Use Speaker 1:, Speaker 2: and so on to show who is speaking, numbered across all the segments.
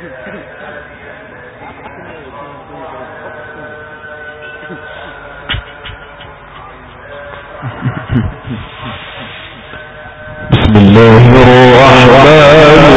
Speaker 1: بسم الله الرحمن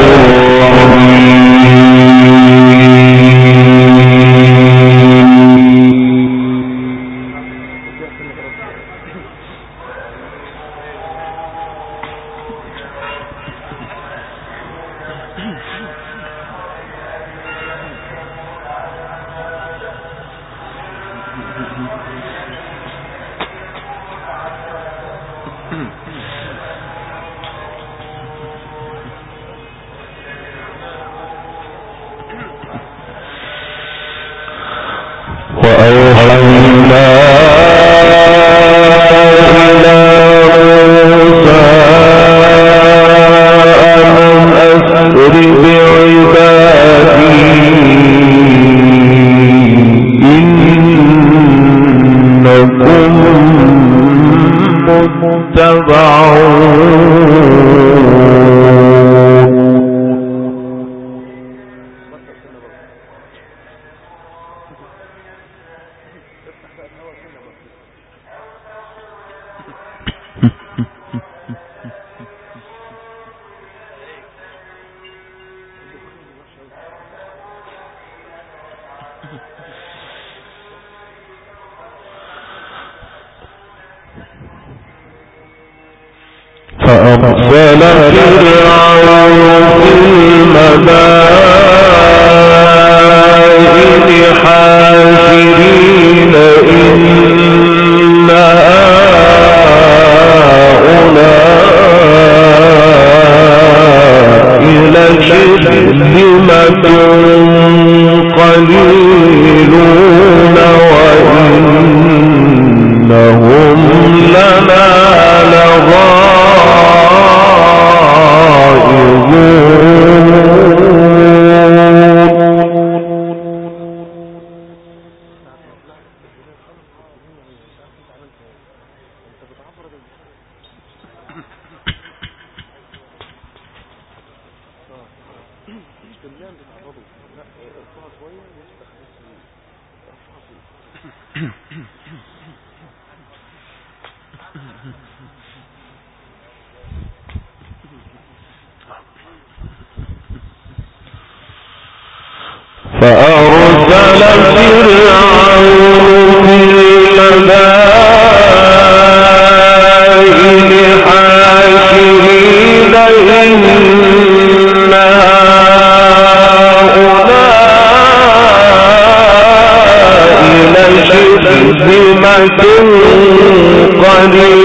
Speaker 1: فأرسل فرعون في المدار Hari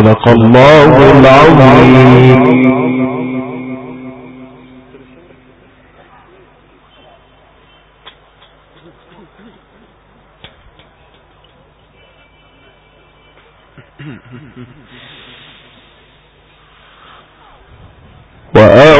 Speaker 1: صدق الله العظيم. وآل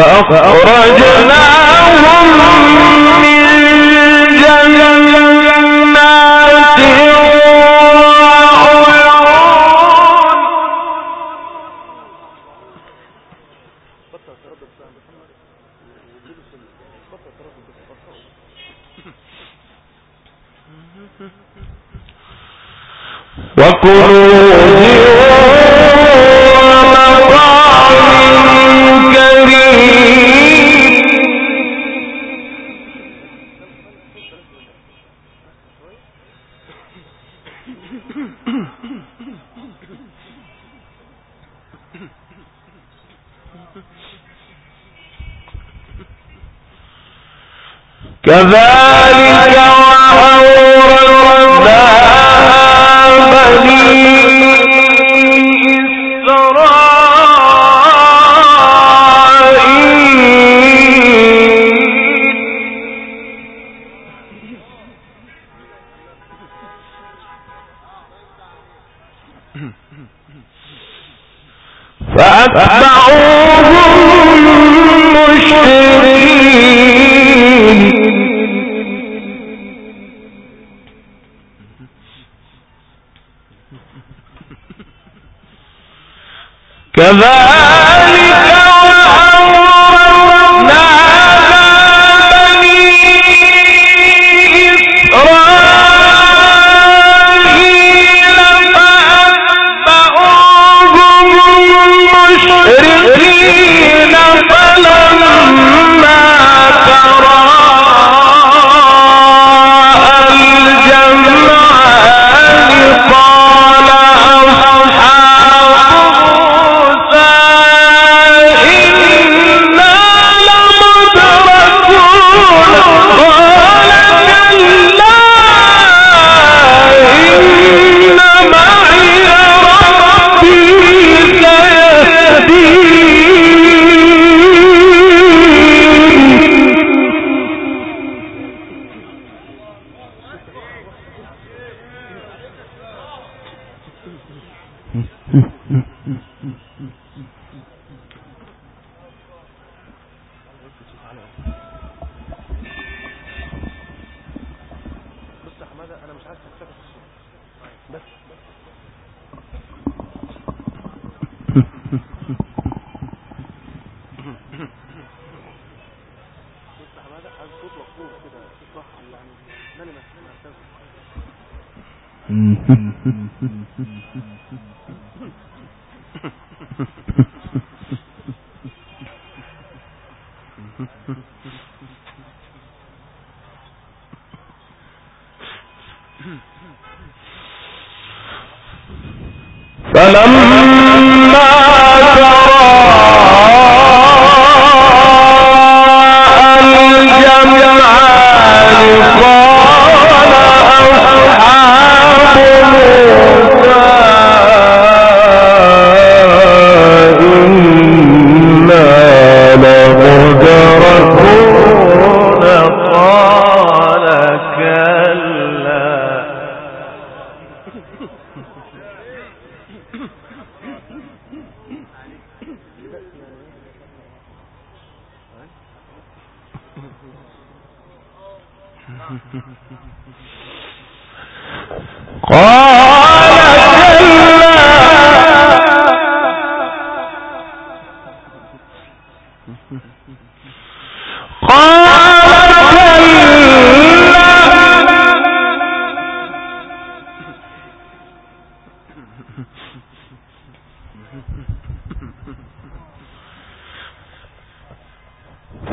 Speaker 1: فأخرجناهم من جنات وعيون وكنوز كذلك وأورثنا بني فأتبع Bye-bye. بس Mm-hmm. فلما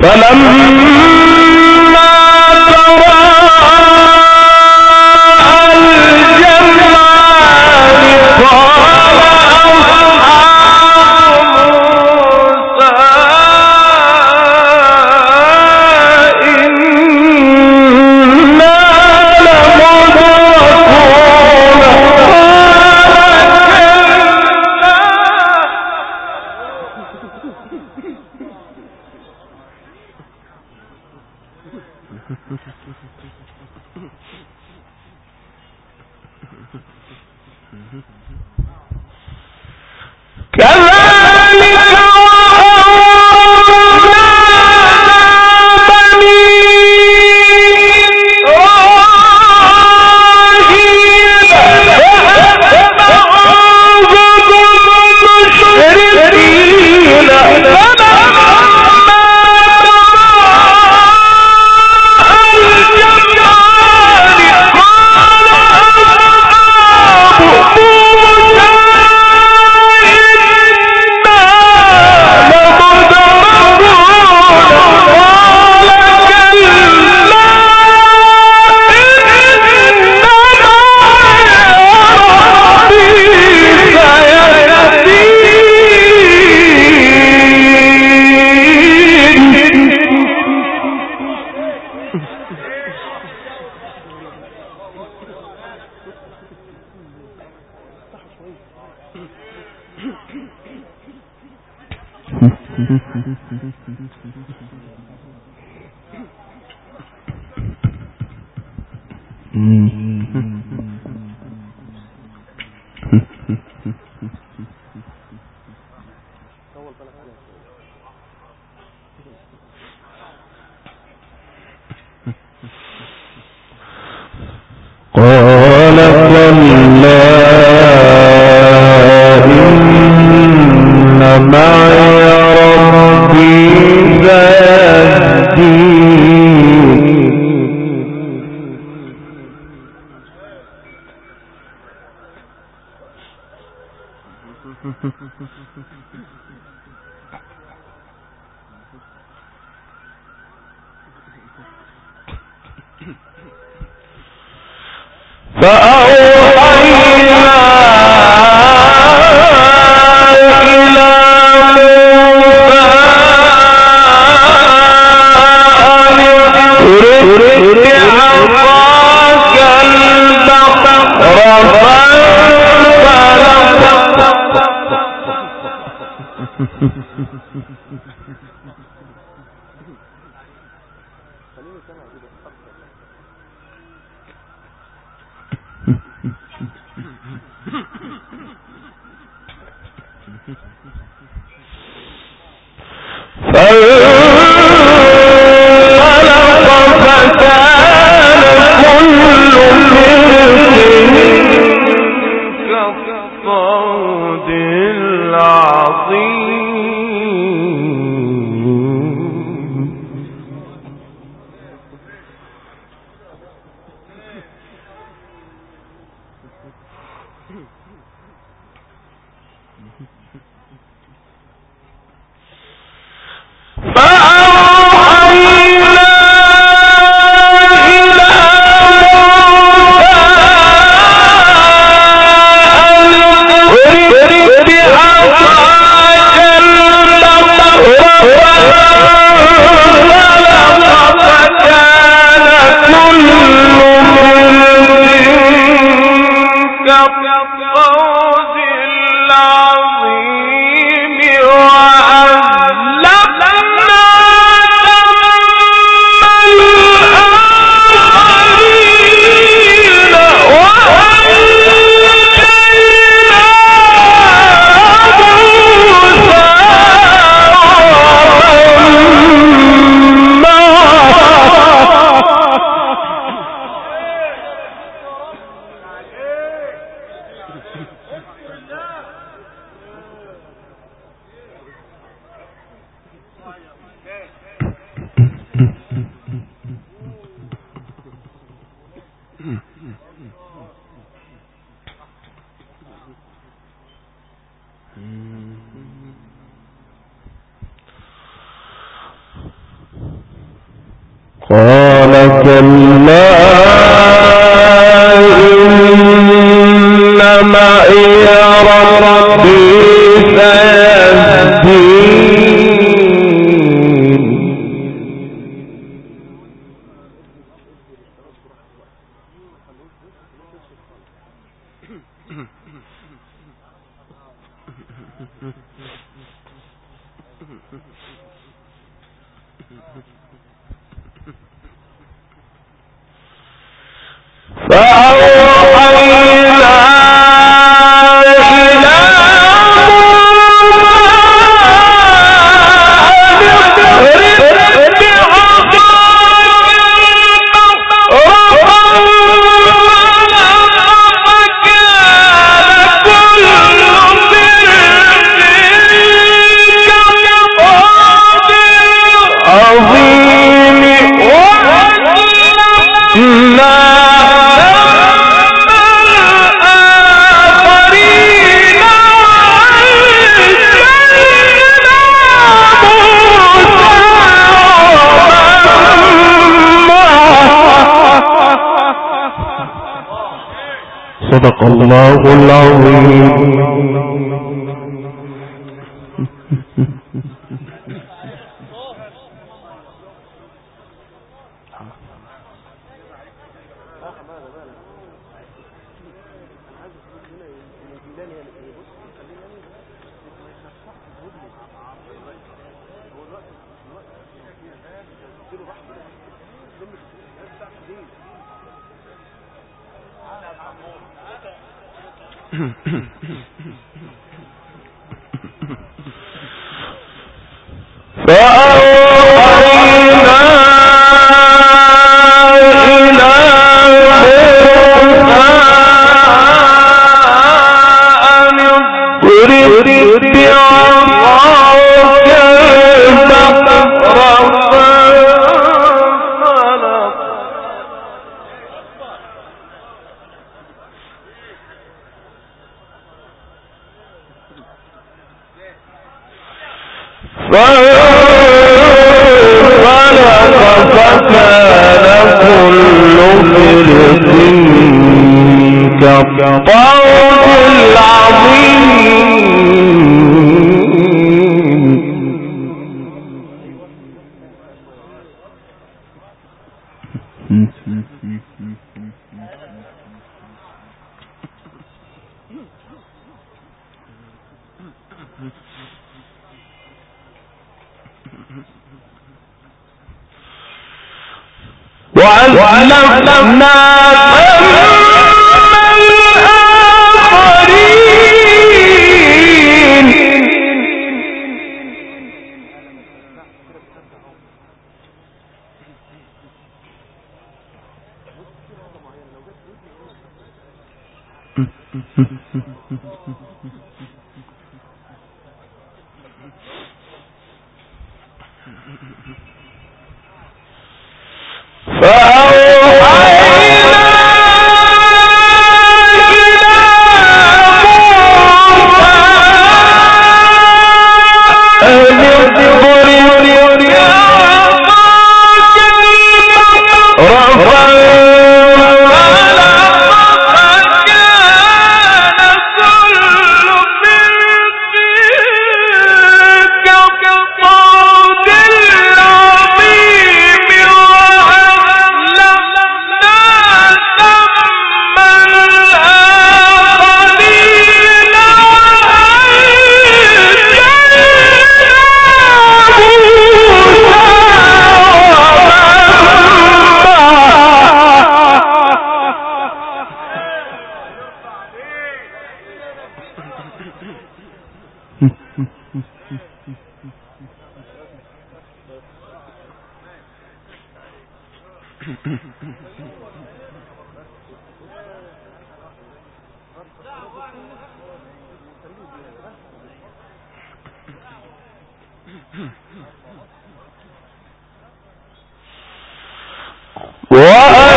Speaker 1: فلما قال كلا إن مع فانطلق فكان كل كلا Bye. صدق الله العظيم. وألفنا وأن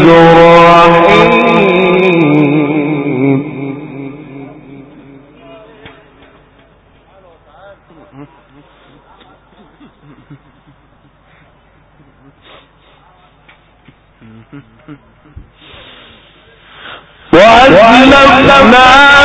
Speaker 1: No.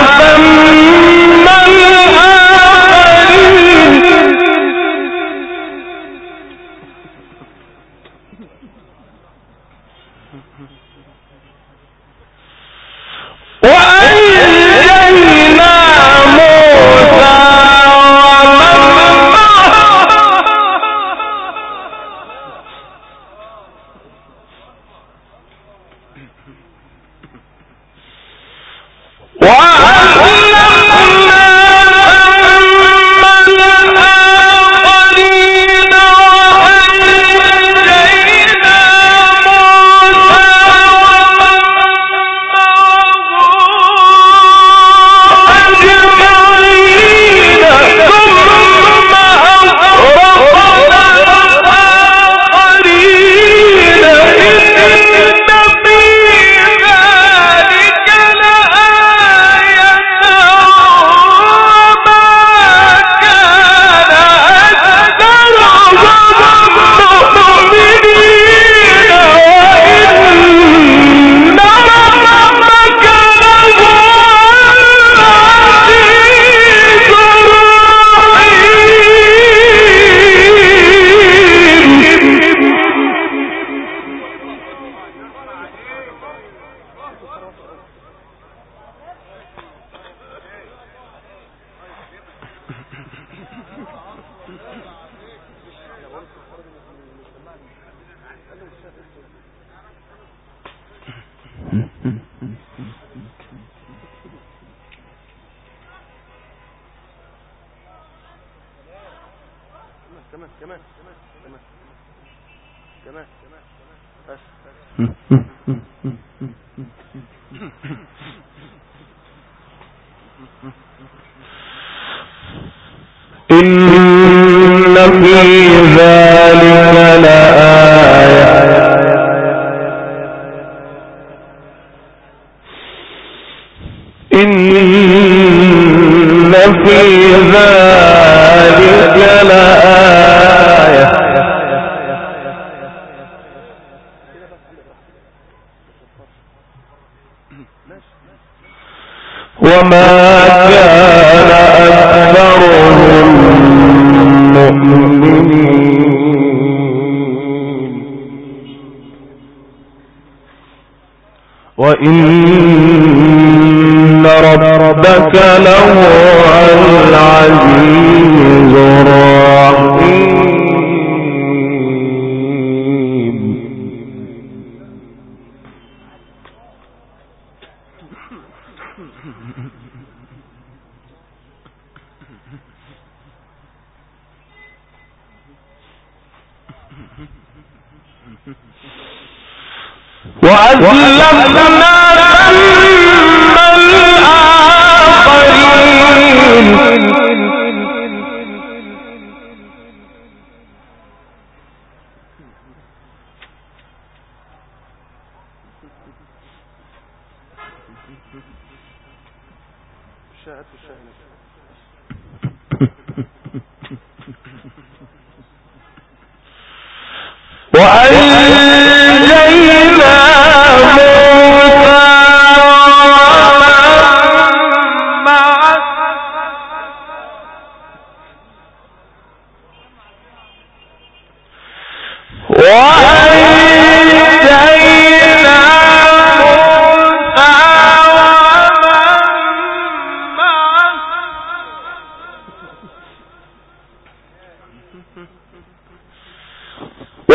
Speaker 1: وإن ربك لهو العزيز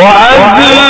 Speaker 1: وعلمنا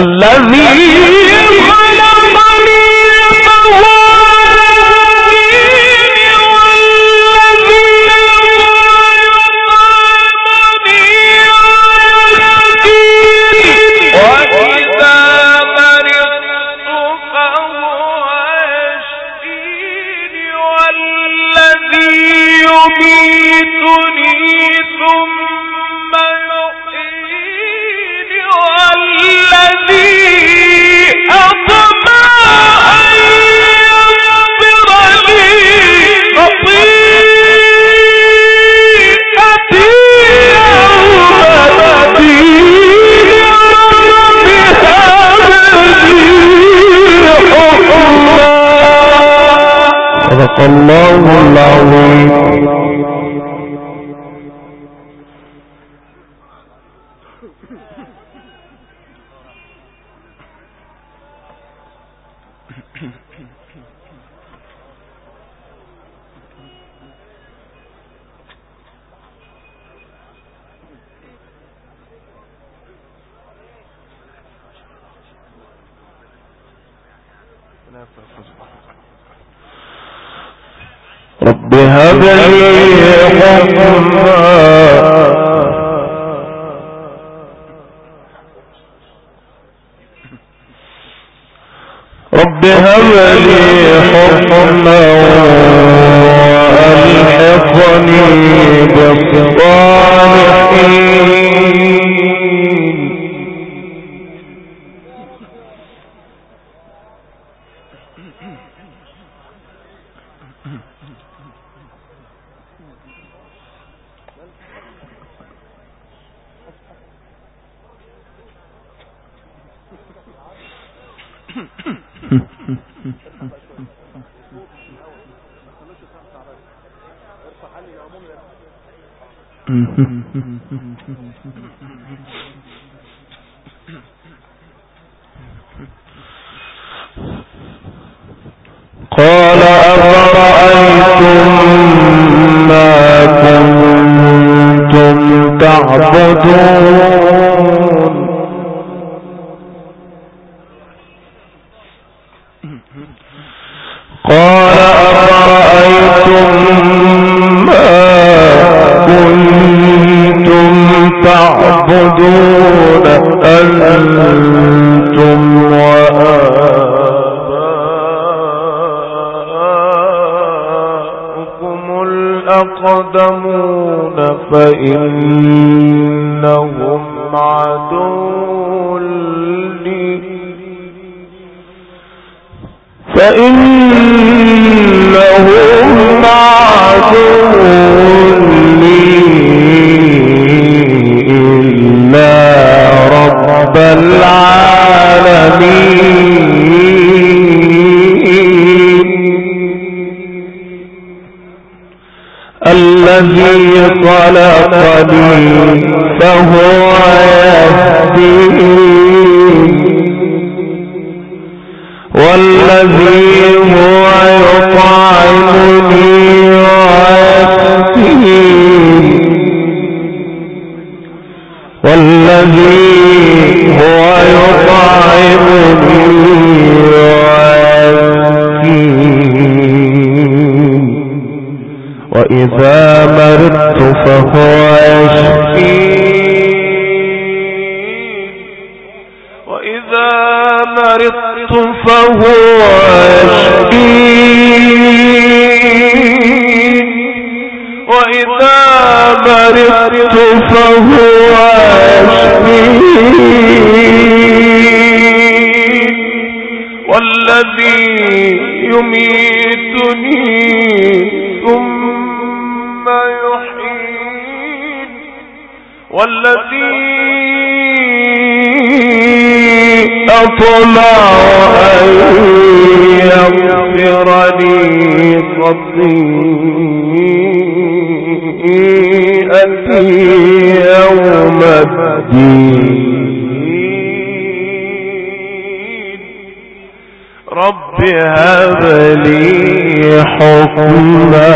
Speaker 1: اللہ الله رب هب لي حكما. رب هب لي حكما وألحقني بالصالحين قال أفرأيتم ما كنتم تعبدون فإنهم عدو لي رب العالمين. الذي خلقني فهو يهدين والذي هو يطعمني ويسقين والذي هو يطعمني ويسقين وإذا مرضت فهو يشفين وإذا مرضت فهو يشفين وإذا مرضت فهو يشفين والذي يميتني ثم والذي أطمع أن يغفر لي خطيئتي يوم الدين. رب هب لي حكما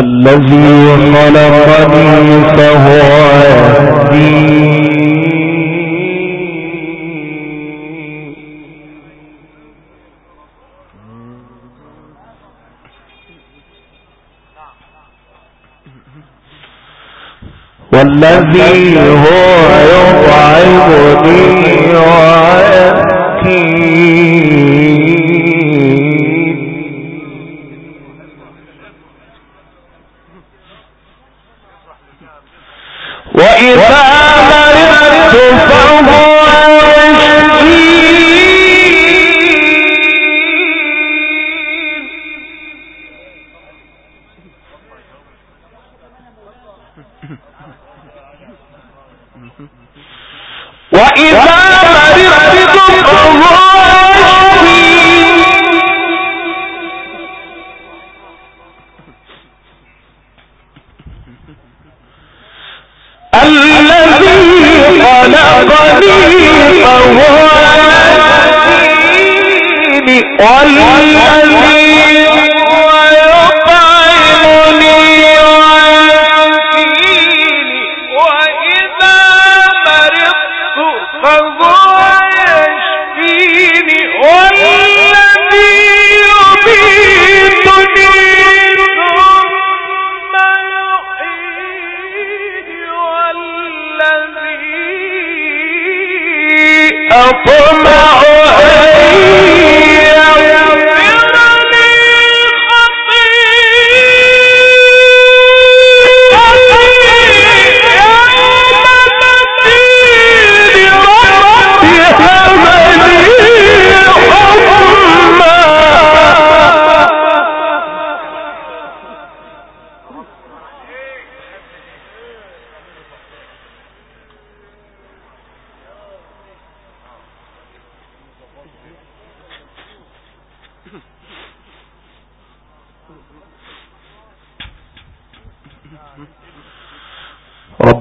Speaker 1: الذي خلقني فهو يهدين والذي هو يطعمني ويسكين فهو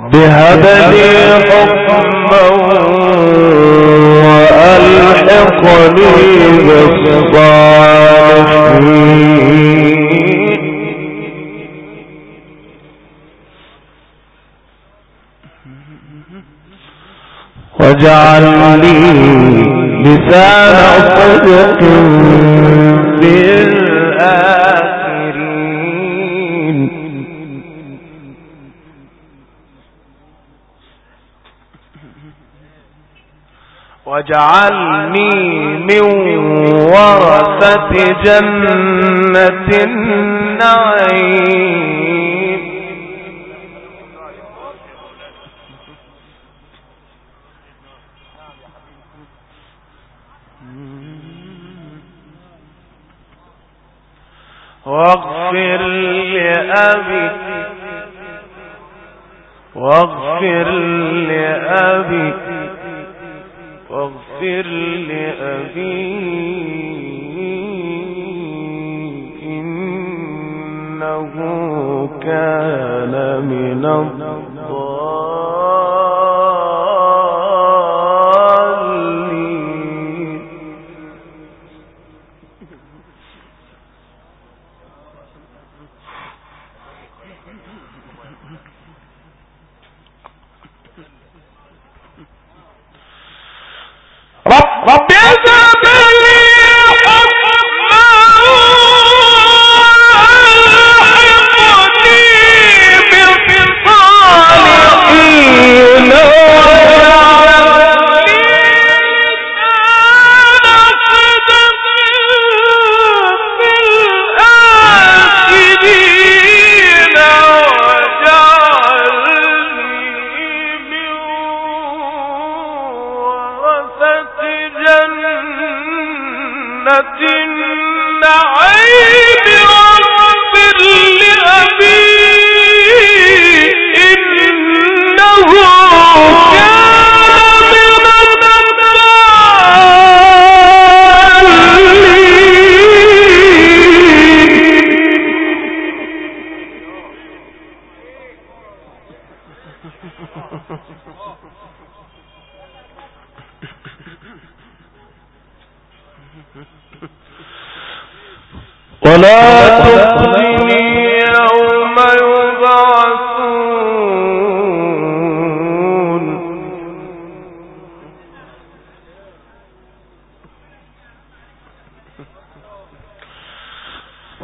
Speaker 1: رب هب لي حكما وألحقني بالصالحين. واجعل لي لسان صدق بالآخرين واجعلني من ورثة جنة النعيم. واغفر لأبي واغفر لأبي. واغفر لأبي إنه كان من ولا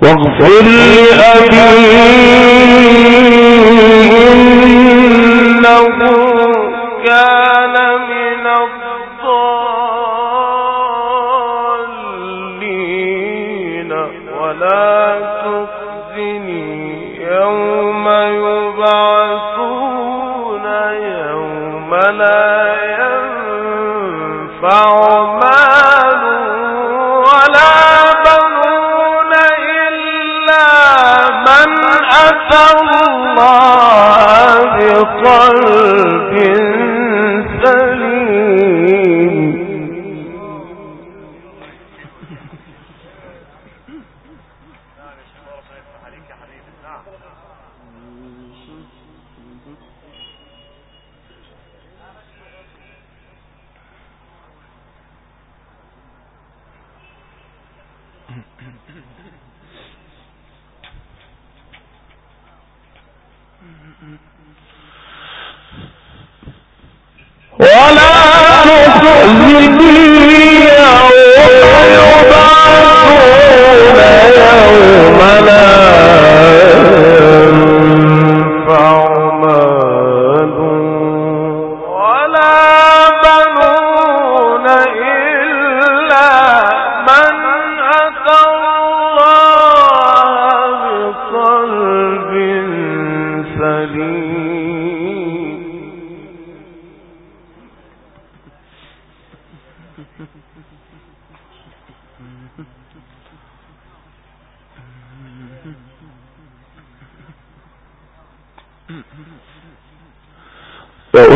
Speaker 1: واغفر لأبي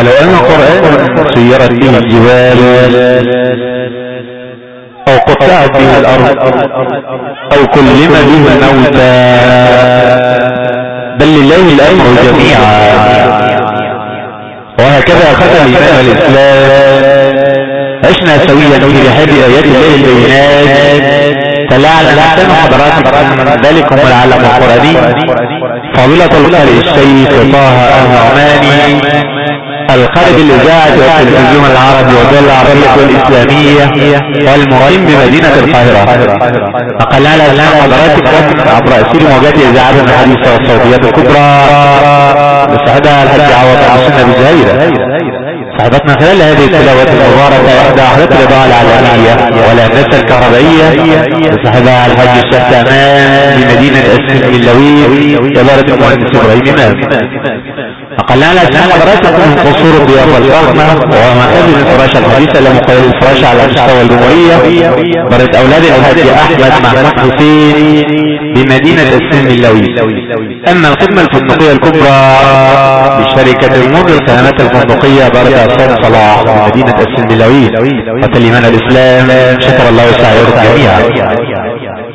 Speaker 2: ولو ان قرآن سيرت به الجبال أو قطعت به الأرض أو كلم به الموتى. بل لله الأمر جميعا. وهكذا ختم الامام الاسلام عشنا سويا في بحب آيات الله البينات. تلاعن احسن حضرات ذلك هم العلم القرآني. فضيلة القارئ الشيخ طه النعماني القارئ بالإذاعة والتلفزيون العربي والدول العربية والإسلامية والمقيم بمدينة القاهرة فقال على أسلام حضراتكم عبر أسير موجات إذاعة الحديثة والصوتيات الكبرى بصحبها الحج عوض السنة بزهيرة صاحبتنا خلال هذه التلاوات المباركة إحدى أحداث الإضاءة العالمية والهندسة الكهربائية بصاحبها الحج الشيخ تمام بمدينة أسفل اللوي إدارة المهندس إبراهيم إمام حضراتكم من قصور الضيافة الفخمة ومكان الفراشة الحديثة لمقايل الفراشة على مستوى الجمهورية برد أولاد الحاج أحمد محمود حسين بمدينة السن اللوي أما الخدمة الفندقية الكبرى بشركة المر للخدمات الفندقية برد أصاد صلاح بمدينة السن اللوي وتليمان الإسلام شكر الله وسعيكم جميعا